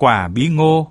quả bí ngô.